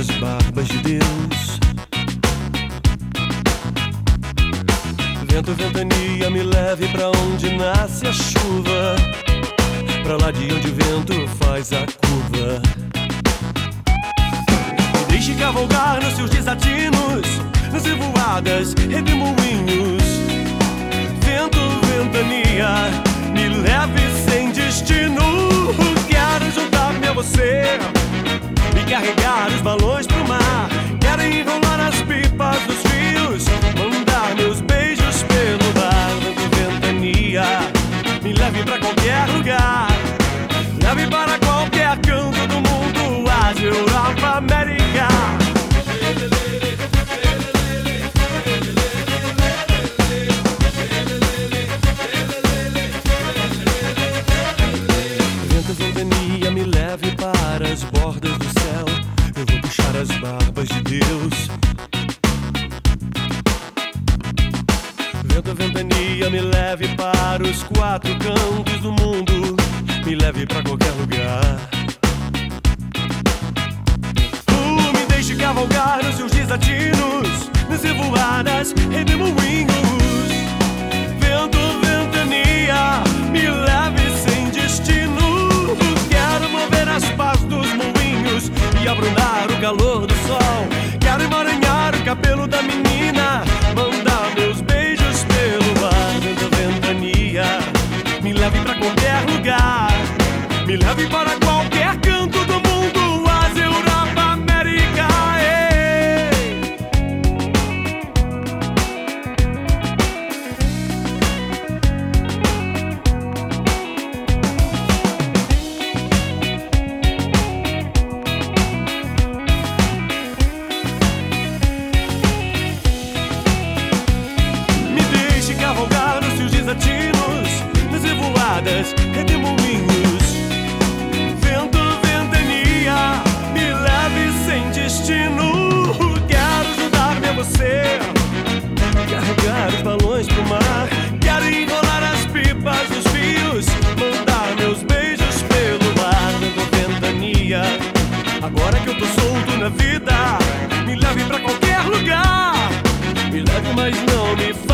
as barbas de Deus. Vento, ventania, me leve pra onde nasce a chuva. Pra lá de onde o vento faz a curva. Me deixe cavalgar nos seus desatinos, nas revoadas, redemoinhos. Vento, ventania, América. Vento, ventania, me leve para as bordas do céu. Eu vou puxar as barbas de Deus. Vento, ventania, me leve para os quatro cantos cavalgar nos seus desatinos, nas revoadas, redemoinhos. Vento, ventania, me leve sem destino. Quero mover as pás dos moinhos e abrandar o calor do sol. Quero emaranhar o cabelo da menina, revoadas, redemoinhos. Vento, ventania, me leve sem destino. Quero juntar-me a você, carregar os balões pro mar. Quero enrolar as pipas dos fios, mandar meus beijos pelo ar. Vento, ventania, agora que eu tô solto na vida, me leve pra qualquer lugar. Me leve, mas não me